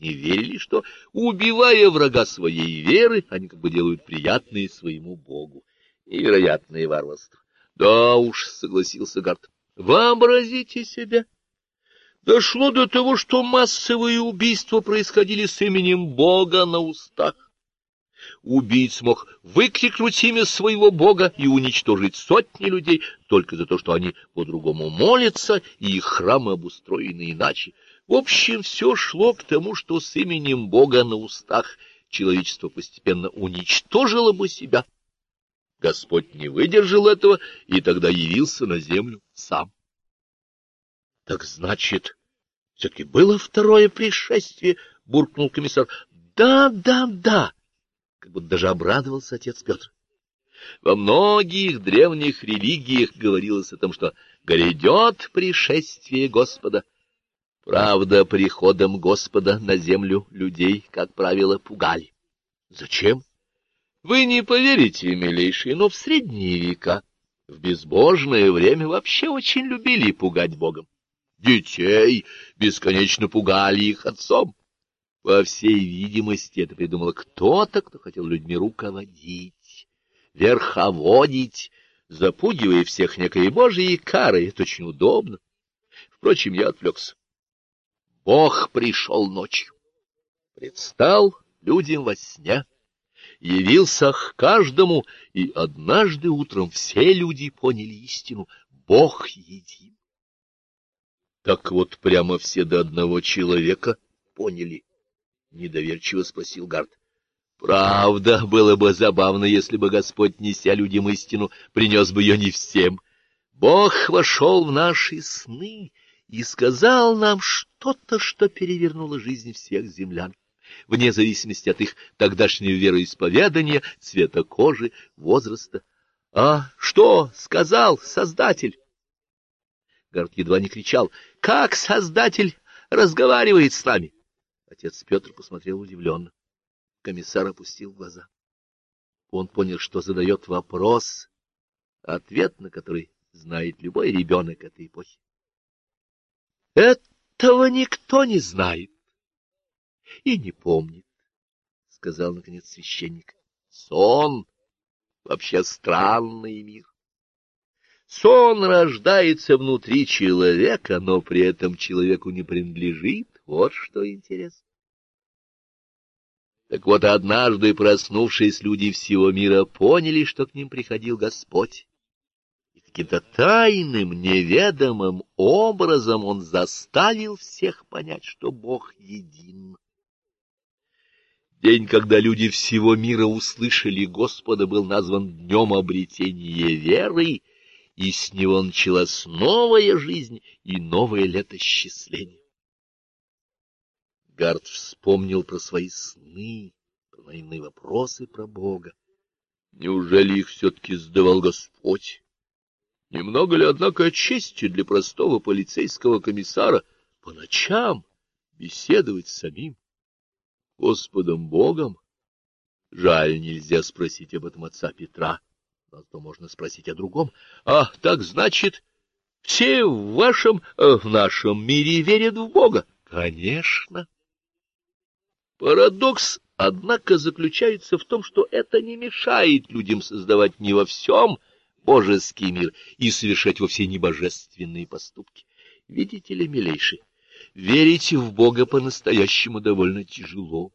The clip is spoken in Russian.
не верили, что, убивая врага своей веры, они как бы делают приятное своему Богу. Невероятное варварство. Да уж, согласился Гарт. Вообразите себе. Дошло до того, что массовые убийства происходили с именем Бога на устах. Убийц мог выкрикнуть имя своего Бога и уничтожить сотни людей только за то, что они по-другому молятся, и их храмы обустроены иначе. В общем, все шло к тому, что с именем Бога на устах человечество постепенно уничтожило бы себя. Господь не выдержал этого и тогда явился на землю сам. — Так значит, все-таки было второе пришествие, — буркнул комиссар. — Да, да, да, как будто даже обрадовался отец Петр. Во многих древних религиях говорилось о том, что грядет пришествие Господа. Правда, приходом Господа на землю людей, как правило, пугали. Зачем? Вы не поверите, милейшие, но в средние века, в безбожное время вообще очень любили пугать Богом. Детей бесконечно пугали их отцом. По всей видимости, это придумал кто-то, кто хотел людьми руководить, верховодить, запугивая всех некой божьей карой. Это очень удобно. Впрочем, я отвлекся. Бог пришел ночью, предстал людям во сне, явился к каждому, и однажды утром все люди поняли истину — Бог един. Так вот, прямо все до одного человека поняли —— недоверчиво спросил Гард. — Правда, было бы забавно, если бы Господь, неся людям истину, принес бы ее не всем. Бог вошел в наши сны и сказал нам что-то, что перевернуло жизнь всех землян, вне зависимости от их тогдашнего вероисповедания, цвета кожи, возраста. — А что сказал Создатель? Гард едва не кричал. — Как Создатель разговаривает с нами? — Отец Петр посмотрел удивленно. Комиссар опустил глаза. Он понял, что задает вопрос, ответ на который знает любой ребенок этой эпохи. — Этого никто не знает и не помнит, — сказал, наконец, священник. — Сон — вообще странный мир. Сон рождается внутри человека, но при этом человеку не принадлежит. Вот что интересно. Так вот, однажды, проснувшись, люди всего мира поняли, что к ним приходил Господь. Каким-то тайным, неведомым образом он заставил всех понять, что Бог един. День, когда люди всего мира услышали Господа, был назван Днем обретения веры, и с него началась новая жизнь и новое летосчисление. Гард вспомнил про свои сны, про наивные вопросы про Бога. Неужели их все-таки сдавал Господь? Немного ли, однако, чести для простого полицейского комиссара по ночам беседовать с самим Господом Богом? Жаль, нельзя спросить об этом отца Петра, но то можно спросить о другом. А, так значит, все в вашем, э, в нашем мире верят в Бога? Конечно. Парадокс, однако, заключается в том, что это не мешает людям создавать не во всем божеский мир и совершать во все небожественные поступки. Видите ли, милейший, верить в Бога по-настоящему довольно тяжело.